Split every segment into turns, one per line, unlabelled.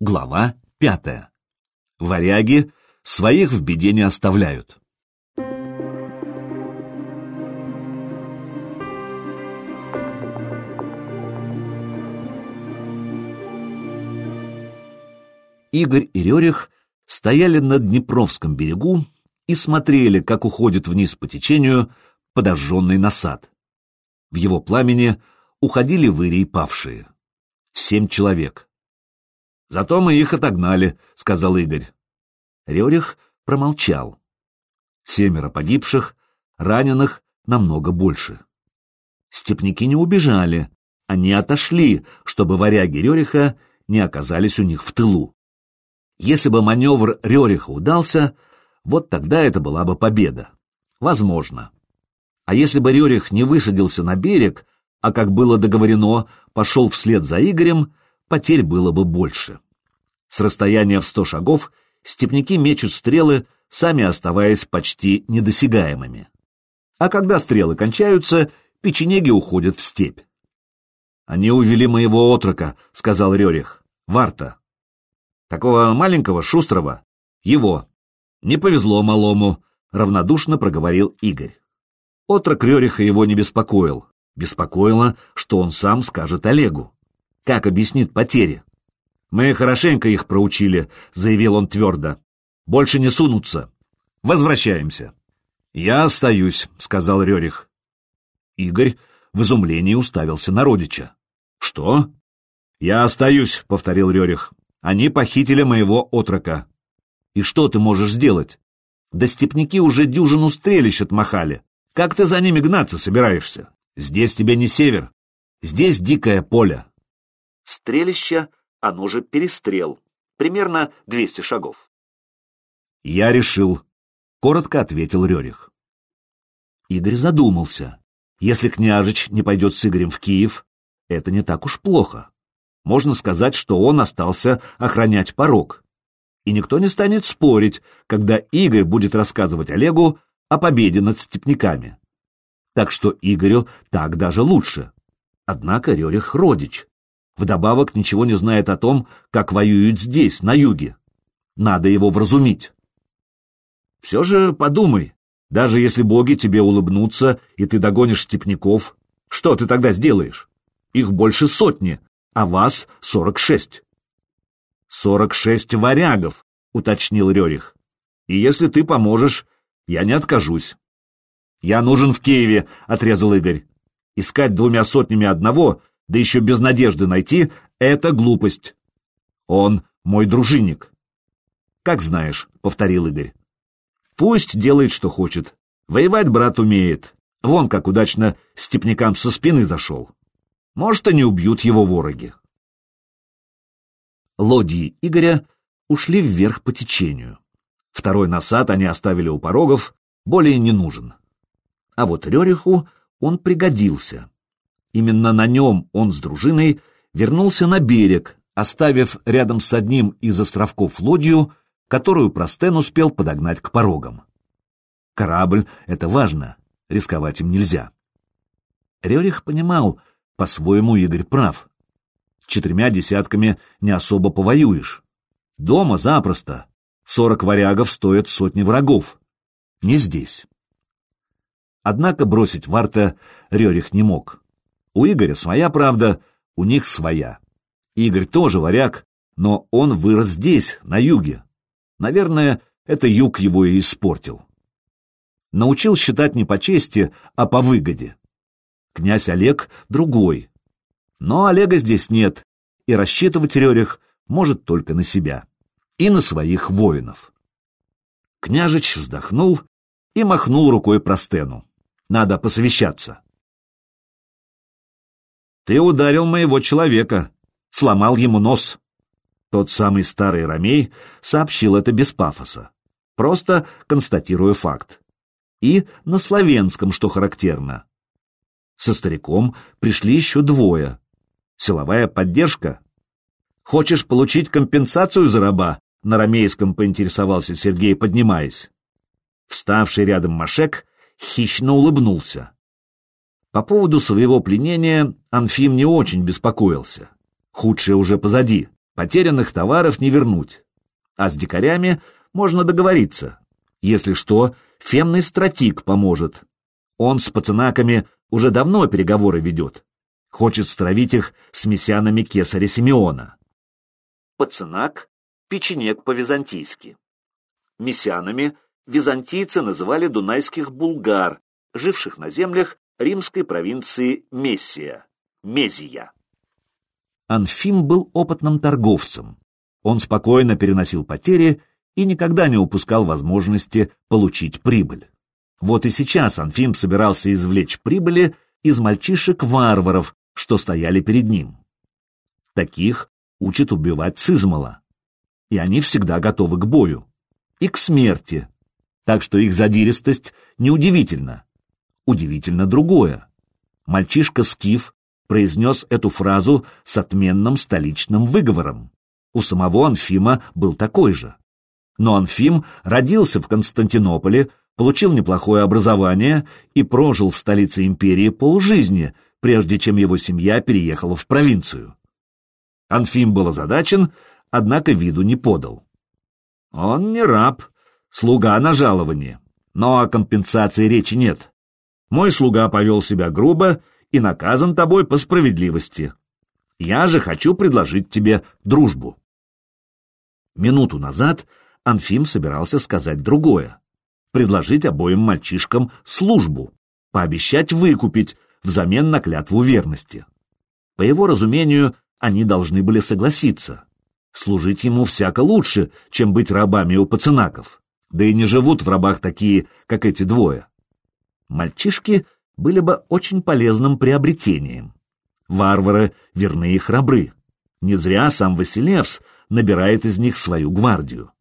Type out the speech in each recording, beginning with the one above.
Глава пятая. Варяги своих в беде не оставляют. Игорь и Рерих стояли на Днепровском берегу и смотрели, как уходит вниз по течению подожженный насад. В его пламени уходили выри и павшие. Семь человек. Зато мы их отогнали, — сказал Игорь. Рерих промолчал. Семеро погибших, раненых намного больше. Степники не убежали, они отошли, чтобы варяги Рериха не оказались у них в тылу. Если бы маневр Рериха удался, вот тогда это была бы победа. Возможно. А если бы Рерих не высадился на берег, а, как было договорено, пошел вслед за Игорем, потерь было бы больше. С расстояния в сто шагов степняки мечут стрелы, сами оставаясь почти недосягаемыми. А когда стрелы кончаются, печенеги уходят в степь. «Они увели моего отрока», — сказал Рерих. «Варта». «Такого маленького, шустрого?» «Его». «Не повезло малому», — равнодушно проговорил Игорь. Отрок Рериха его не беспокоил. Беспокоило, что он сам скажет Олегу. Как объяснит потери? «Мы хорошенько их проучили», — заявил он твердо. «Больше не сунутся. Возвращаемся». «Я остаюсь», — сказал Рерих. Игорь в изумлении уставился на родича. «Что?» «Я остаюсь», — повторил Рерих. «Они похитили моего отрока». «И что ты можешь сделать? Да степняки уже дюжину стрелищ отмахали. Как ты за ними гнаться собираешься? Здесь тебе не север. Здесь дикое поле». Стрелище оно же перестрел, примерно 200 шагов. «Я решил», — коротко ответил Рерих. Игорь задумался. Если княжич не пойдет с Игорем в Киев, это не так уж плохо. Можно сказать, что он остался охранять порог. И никто не станет спорить, когда Игорь будет рассказывать Олегу о победе над степняками. Так что Игорю так даже лучше. Однако Рерих родич. Вдобавок ничего не знает о том, как воюют здесь, на юге. Надо его вразумить. Все же подумай, даже если боги тебе улыбнутся, и ты догонишь степняков, что ты тогда сделаешь? Их больше сотни, а вас сорок шесть. Сорок шесть варягов, уточнил Рерих. И если ты поможешь, я не откажусь. Я нужен в Киеве, отрезал Игорь. Искать двумя сотнями одного да еще без надежды найти, это глупость. Он мой дружинник. Как знаешь, — повторил Игорь. Пусть делает, что хочет. Воевать брат умеет. Вон как удачно степнякам со спины зашел. Может, они убьют его вороги. Лодии Игоря ушли вверх по течению. Второй насад они оставили у порогов, более не нужен. А вот Рериху он пригодился. Именно на нем он с дружиной вернулся на берег, оставив рядом с одним из островков лодью, которую Простен успел подогнать к порогам. Корабль — это важно, рисковать им нельзя. Рерих понимал, по-своему Игорь прав. Четырьмя десятками не особо повоюешь. Дома запросто. Сорок варягов стоят сотни врагов. Не здесь. Однако бросить Варта Рерих не мог. У Игоря своя правда, у них своя. Игорь тоже варяг, но он вырос здесь, на юге. Наверное, это юг его и испортил. Научил считать не по чести, а по выгоде. Князь Олег другой. Но Олега здесь нет, и рассчитывать Рерих может только на себя и на своих воинов. Княжич вздохнул и махнул рукой Простену. Надо посовещаться. Ты ударил моего человека, сломал ему нос. Тот самый старый Ромей сообщил это без пафоса, просто констатируя факт. И на славянском, что характерно. Со стариком пришли еще двое. Силовая поддержка. Хочешь получить компенсацию за раба? На ромейском поинтересовался Сергей, поднимаясь. Вставший рядом Машек хищно улыбнулся. По поводу своего пленения Анфим не очень беспокоился. Худшее уже позади. Потерянных товаров не вернуть. А с дикарями можно договориться. Если что, фемный стратик поможет. Он с пацанаками уже давно переговоры ведет. Хочет стравить их с мессианами кесаря Симеона. Пацанак — печенек по-византийски. Мессианами византийцы называли дунайских булгар, живших на землях римской провинции Мессия, Мезия. Анфим был опытным торговцем. Он спокойно переносил потери и никогда не упускал возможности получить прибыль. Вот и сейчас Анфим собирался извлечь прибыли из мальчишек-варваров, что стояли перед ним. Таких учат убивать с измала, и они всегда готовы к бою и к смерти, так что их задиристость неудивительна. Удивительно другое. Мальчишка Скиф произнес эту фразу с отменным столичным выговором. У самого Анфима был такой же. Но Анфим родился в Константинополе, получил неплохое образование и прожил в столице империи полжизни, прежде чем его семья переехала в провинцию. Анфим был озадачен, однако виду не подал. Он не раб, слуга на жаловании, но о компенсации речи нет. Мой слуга повел себя грубо и наказан тобой по справедливости. Я же хочу предложить тебе дружбу. Минуту назад Анфим собирался сказать другое. Предложить обоим мальчишкам службу, пообещать выкупить взамен на клятву верности. По его разумению, они должны были согласиться. Служить ему всяко лучше, чем быть рабами у пацанаков. Да и не живут в рабах такие, как эти двое. Мальчишки были бы очень полезным приобретением. Варвары верны и храбры. Не зря сам Василевс набирает из них свою гвардию.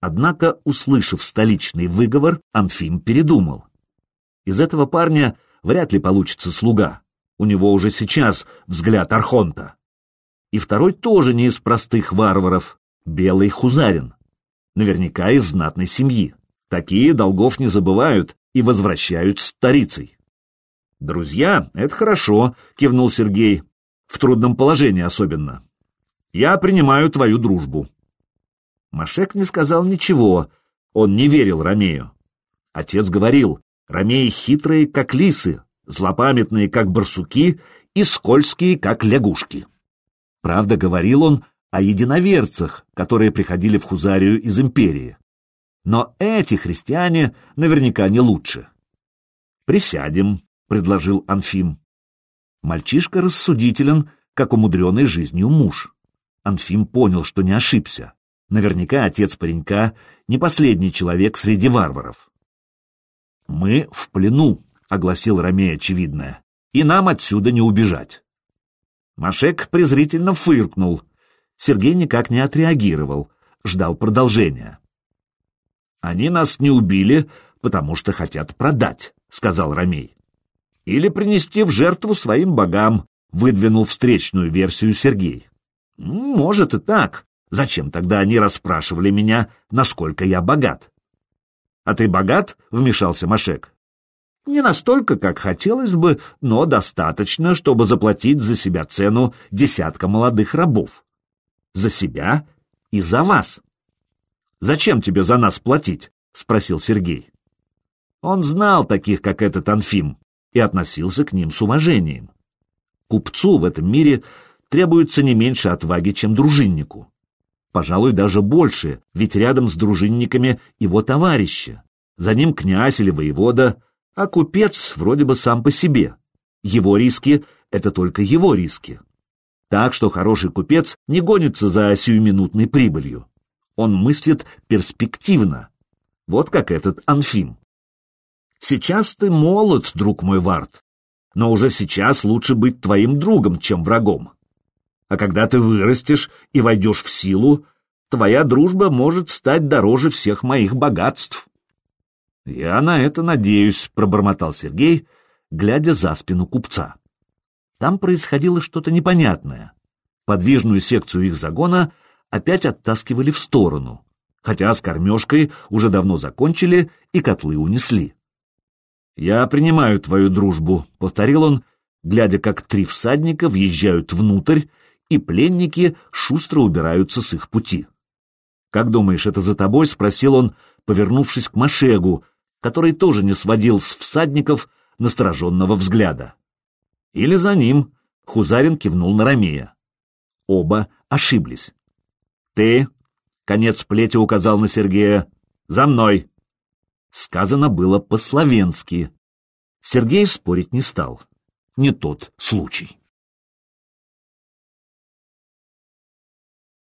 Однако, услышав столичный выговор, Анфим передумал. Из этого парня вряд ли получится слуга. У него уже сейчас взгляд Архонта. И второй тоже не из простых варваров, белый хузарин. Наверняка из знатной семьи. Такие долгов не забывают и возвращают старицей. «Друзья, это хорошо», — кивнул Сергей. «В трудном положении особенно. Я принимаю твою дружбу». Машек не сказал ничего, он не верил Ромею. Отец говорил, Ромеи хитрые, как лисы, злопамятные, как барсуки, и скользкие, как лягушки. Правда, говорил он о единоверцах, которые приходили в Хузарию из империи. Но эти христиане наверняка не лучше. «Присядем», — предложил Анфим. Мальчишка рассудителен, как умудренный жизнью муж. Анфим понял, что не ошибся. Наверняка отец паренька не последний человек среди варваров. «Мы в плену», — огласил Ромей очевидное, — «и нам отсюда не убежать». Машек презрительно фыркнул. Сергей никак не отреагировал, ждал продолжения. «Они нас не убили, потому что хотят продать», — сказал Ромей. «Или принести в жертву своим богам», — выдвинул встречную версию Сергей. «Может и так. Зачем тогда они расспрашивали меня, насколько я богат?» «А ты богат?» — вмешался Машек. Не настолько, как хотелось бы, но достаточно, чтобы заплатить за себя цену десятка молодых рабов. За себя и за вас. «Зачем тебе за нас платить?» — спросил Сергей. Он знал таких, как этот Анфим, и относился к ним с уважением. Купцу в этом мире требуется не меньше отваги, чем дружиннику. Пожалуй, даже больше, ведь рядом с дружинниками его товарищи. За ним князь или воевода, а купец вроде бы сам по себе. Его риски — это только его риски. Так что хороший купец не гонится за сиюминутной прибылью. Он мыслит перспективно. Вот как этот Анфим. Сейчас ты молод, друг мой Вард, но уже сейчас лучше быть твоим другом, чем врагом. А когда ты вырастешь и войдешь в силу, твоя дружба может стать дороже всех моих богатств. «Я на это надеюсь», — пробормотал Сергей, глядя за спину купца. Там происходило что-то непонятное. Подвижную секцию их загона опять оттаскивали в сторону, хотя с кормежкой уже давно закончили и котлы унесли. «Я принимаю твою дружбу», — повторил он, глядя, как три всадника въезжают внутрь и пленники шустро убираются с их пути. «Как думаешь, это за тобой?» — спросил он, повернувшись к Машегу, который тоже не сводил с всадников настороженного взгляда. «Или за ним», — Хузарин кивнул на Ромея. Оба ошиблись. «Ты?» — конец плети указал на Сергея. «За мной!» Сказано было по-словенски. Сергей спорить не стал. Не тот случай.